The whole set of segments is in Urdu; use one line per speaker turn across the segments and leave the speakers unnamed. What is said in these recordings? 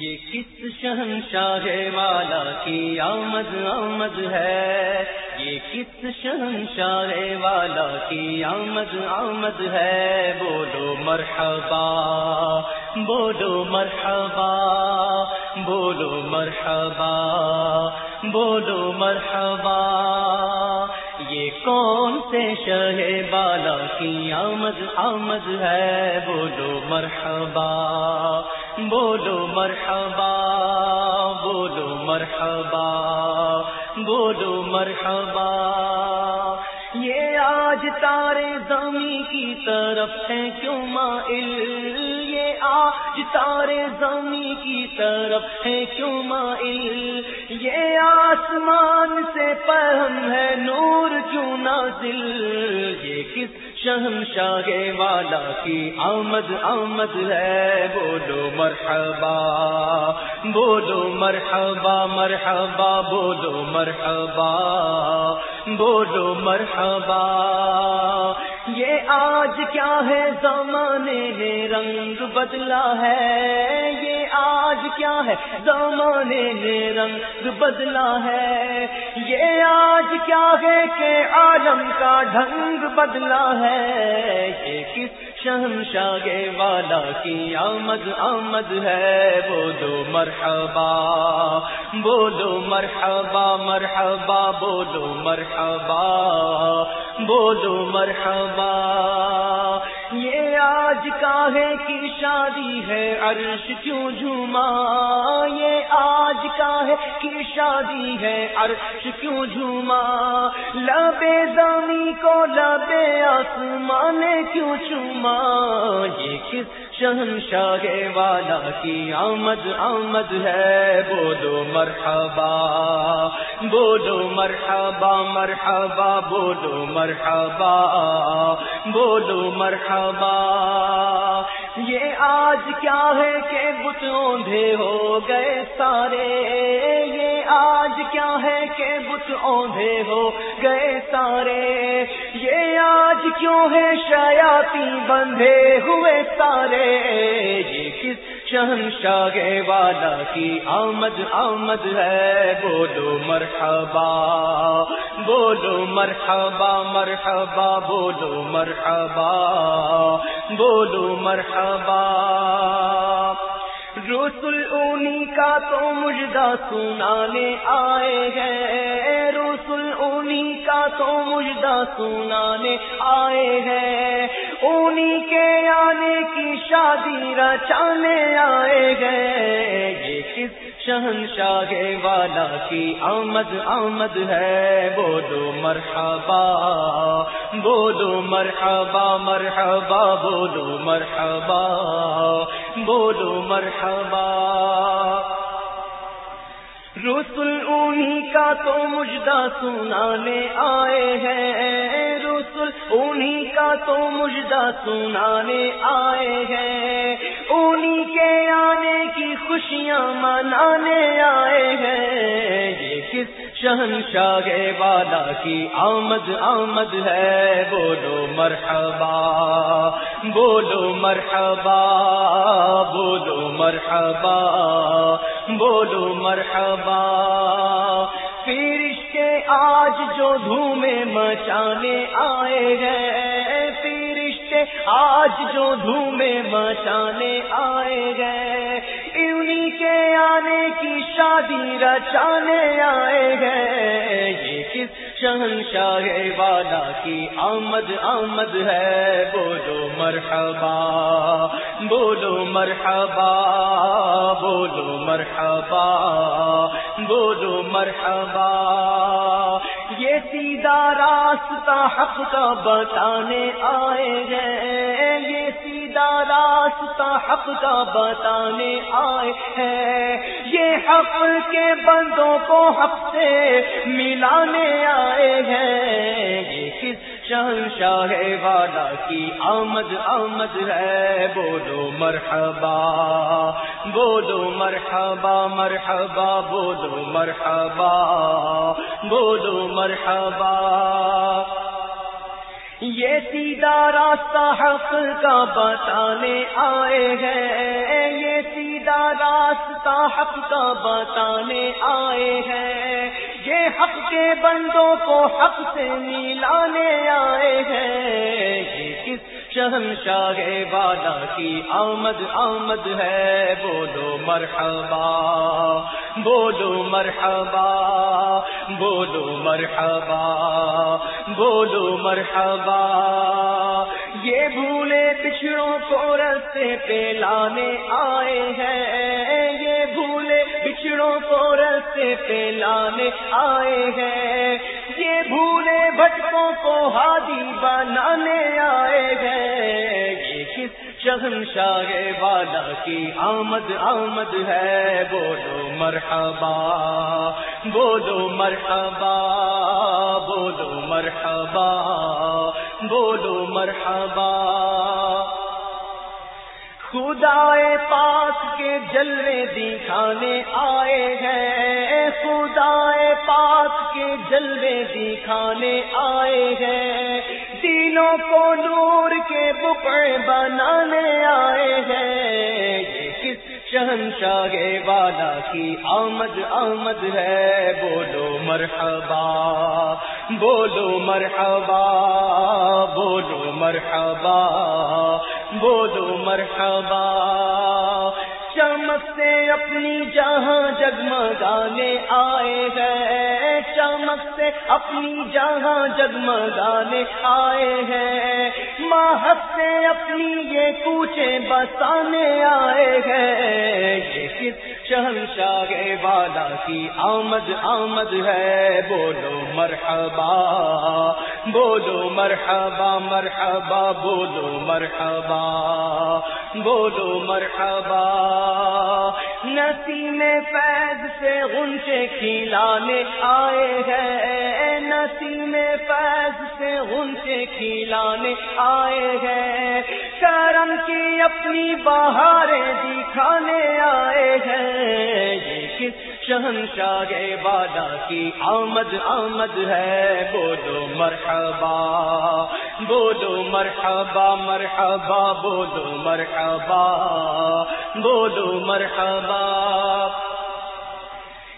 یہ کس شہنشاہ والا کی آمد آمد ہے؟ یہ کس شہنشاہ والا کی آمد آمد ہے؟ بولو مرحبا بولو مرحبا بولو مرحبا بولو مرحبا، یہ کون سے شہ بالا کی آمد آمد ہے؟ بولو مرحبا بولو مرحبا بولو مرحبا بولو مرحبا۔ یہ آج تارے زمین کی طرف ہے، کیوں مائل؟ یہ آج تارے زمین کی طرف ہے، کیوں مائل؟ یہ آسمان سے پہم ہے، نور کیوں نازل؟ یہ کس شہنشاہ والا کی آمد آمد ہے، بولو مرحبا بولو مرحبا مرحبا، بولو مرحبا بولو مرحبا۔ یہ آج کیا ہے؟ زمانے نے رنگ بدلا ہے۔ یہ آج کیا ہے؟ زمانے نے رنگ بدلا ہے۔ یہ آج کیا ہے کہ عالم کا ڈھنگ بدلا ہے۔ یہ کس شہنشاہ والا کی آمد آمد ہے۔ بولو مرحبا بولو مرحبا مرحبا، بولو مرحبا بولو مرحبا۔ یہ آج کا ہے کی شادی ہے، عرش کیوں جھوما؟ آج کاہے کی شادی ہے عرش کیوں جھوما؟ لبے زمین کو لبے آسمان کیوں چوما؟ یہ کس شہنشاہ والا کی آمد آمد ہے؟ بولو مرحبا بولو مرحبا مرحبا، بولو مرحبا بولو مرحبا۔ یہ آج کیا ہے کہ بت اوندھے ہو گئے سارے؟ یہ آج کیا ہے کہ بت اوندھے ہو گئے سارے؟ یہ آج کیوں ہے شیاتی بندھے ہوئے سارے؟ یہ کس شہنشاہ والا کی آمد آمد ہے۔ بولو مرحبا بولو مرحبا مرحبا، بولو مرحبا بولو مرحبا۔ رسول انہی کا تو مجدہ سنانے آئے ہیں۔ رسول انہی کا تو مجدہ سنانے آئے ہیں۔ انہی کے آنے کی شادی رچانے آئے ہیں یہ کس شہنشاہ والا کی آمد آمد ہے؟ بولو مرحبا بولو مرحبا مرحبا، بولو مرحبا بولو مرحبا۔ رسول انہی کا تو مجدہ سنانے آئے ہیں۔ رسول انہی کا تو مجدہ سنانے آئے ہیں۔ انہی کے آنے کی خوشیاں منانے آئے ہیں۔ یہ کس شہنشاہ والا کی آمد آمد ہے؟ بولو مرحبا بولو مرحبا بولو مرحبا۔ بولو مرحبا۔ فرشتے آج جو دھومے مچانے آئے گئے۔ فرشتے آج جو دھومے مچانے آئے گئے۔ انہی کے آنے کی شادی رچانے آئے گئے۔ یہ کس شہنشاہ والا کی آمد آمد ہے، بولو مرحبا بولو مرحبا بولو مرحبا بولو مرحبا۔ یہ سیدھا راستہ حق کا بتانے آئے ہیں، یہ سیدھا راستہ حق کا بتانے آئے ہیں۔ یہ حق کے بندوں کو حق سے ملانے آئے ہیں۔ یہ کس شہنشاہ والا کی آمد آمد ہے؟ بولو مرحبا بولو مرحبا مرحبا، بولو مرحبا بولو مرحبا۔ یہ سیدھا راستہ حق کا بتانے آئے ہیں۔ یہ سیدھا راستہ حق کا بتانے آئے ہیں۔ یہ حق کے بندوں کو حق سے ملانے آئے ہیں۔ یہ کس شہنشاہ والا کی آمد آمد ہے؟ بولو مرحبا بولو مرحبا بولو مرحبا۔ بولو مرحبا۔ یہ بھولے پچھڑوں کو رستے پہ لانے آئے ہیں۔ یہ بھولے پچھڑوں کو رستے پہ لانے آئے ہیں۔ یہ بھولے بھٹکوں کو ہادی بنانے آئے ہیں۔ یہ کس شہنشاہ والا کی آمد آمد ہے، بولو مرحبا بولو مرحبا بولو مرحبا بولو مرحبا۔ خدائے پاک کے جلوے دکھانے آئے ہیں، خدائے پاک کے جلوے دکھانے آئے ہیں۔ دینوں کو نور کے بکڑے بنانے آئے ہیں۔ یہ کس شہنشاہ والا کی آمد آمد ہے؟ بولو مرحبا بولو مرحبا بولو مرحبا بولو مرحبا۔ چمک سے اپنی جہاں جگمگانے آئے ہیں۔ چمک سے اپنی جہاں جگمگانے آئے ہیں۔ ماہک سے اپنی یہ کوچے بسانے آئے ہیں۔ یہ کس شہنشاہ والا کی آمد آمد ہے۔ بولو مرحبا بولو مرحبا مرحبا، بولو مرحبا بولو مرحبا۔ نسیم فیض سے غنچے کھلانے آئے ہیں۔ نسیم فیض سے غنچے کھلانے آئے ہیں۔ اپنی بہاریں دکھانے آئے ہیں۔ یہ کس شہنشاہ والا کی آمد آمد ہے؟ بولو مرحبا بولو مرحبا مرحبا، بولو مرحبا بولو مرحبا۔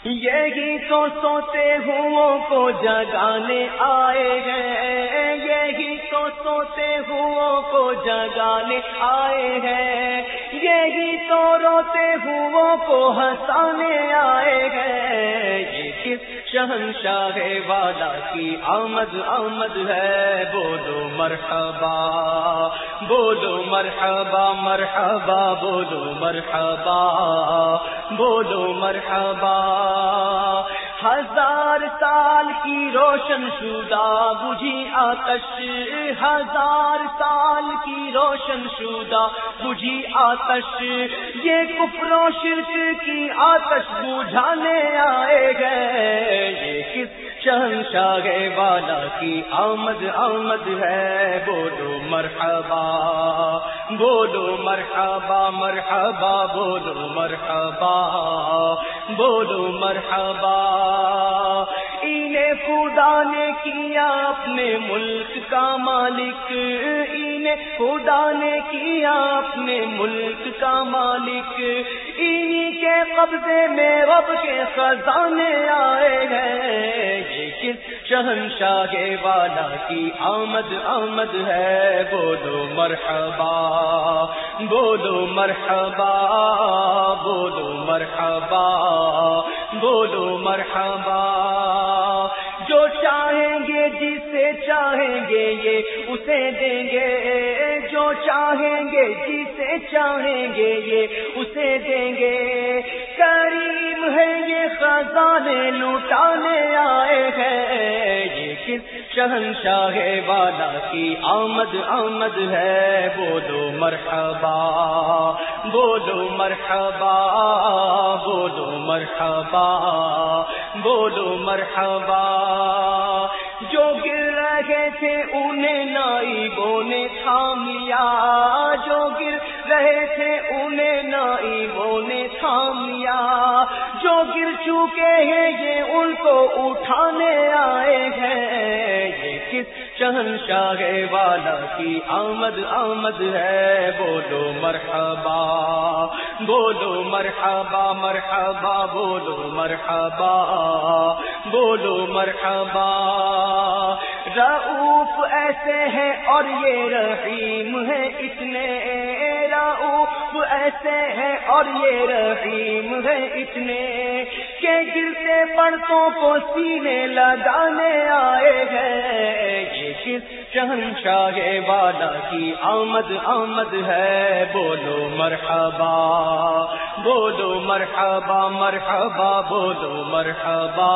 یہی تو سوتے ہوں کو جگانے آئے ہیں۔ یہی تو سوتے ہوں کو جگانے آئے ہیں۔ یہی تو روتے ہوں کو ہنسانے آئے ہیں۔ یہ کس شہنشاہ والا کی آمد آمد ہے؟ بولو مرحبا بولو مرحبا مرحبا، بولو مرحبا بولو مرحبا۔ ہزار سال کی روشن شدہ بجھی آتش، ہزار سال کی روشن شدہ بجھی آتش۔ یہ کفر و شرک کی آتش بجھانے آئے گئے۔ یہ کس شہنشاہ والا کی آمد آمد ہے، بولو مرحبا بولو مرحبا مرحبا، بولو مرحبا بولو مرحبا خدا نے کیا اپنے ملک کا مالک، انہیں خدا نے کیا اپنے ملک کا مالک۔ انہی کے قبضے میں رب کے خزانے آئے ہیں۔ یہ کس شہنشاہ والا کی آمد آمد ہے؟ بولو مرحبا بولو مرحبا بولو مرحبا بولو مرحبا۔ جو چاہیں گے، جسے چاہیں گے، یہ اسے دیں گے۔ جو چاہیں گے، جسے چاہیں گے، یہ اسے دیں گے۔ کریم ہے یہ خزانے لوٹا شہنشاہ والا کی آمد آمد ہے، بولو مرحبا بولو مرحبا بولو مرحبا بولو مرحبا۔ جو گر رہے تھے انہیں نائی بونے تھام لیا۔ جو گر رہے تھے انہیں نائبوں نے تھام لیا جو گر چکے ہیں یہ ان کو اٹھانے آئے ہیں۔ یہ کس شہنشاہ والا کی آمد آمد ہے؟ بولو مرحبا بولو مرحبا مرحبا، بولو مرحبا بولو مرحبا۔ رعوف ایسے ہے اور یہ رحیم ہے اتنے رعوف ایسے ہے اور یہ رحیم ہے اتنے کہ گرتے پڑتوں کو سینے لگانے آئے ہیں۔ یہ کس شہنشاہ والا کی آمد آمد ہے؟ بولو مرحبا بولو مرحبا مرحبا، بولو مرحبا۔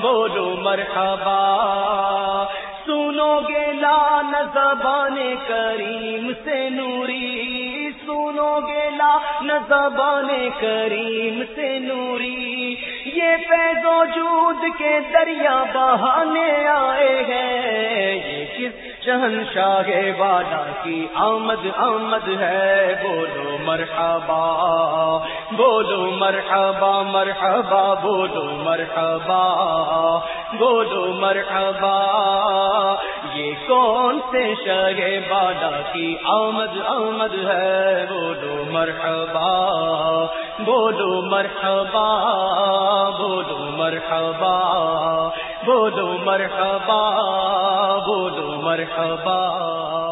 بولو مرحبا۔ سنو گے لان زبان کریم سے نوری۔ سنو گے لان زبان کریم سے نوری۔ یہ فیض وجود کے دریا بہانے آئے ہیں۔ یہ کس شہنشاہ والا کی آمد آمد ہے، بولو مرحبا بولو مرحبا مرحبا، بولو مرحبا بولو مرحبا، یہ کون سے شہ بالا کی آمد آمد ہے؟ بولو مرحبا بولو مرحبا بولو مرحبا بولو مرحبا بولو مرحبا۔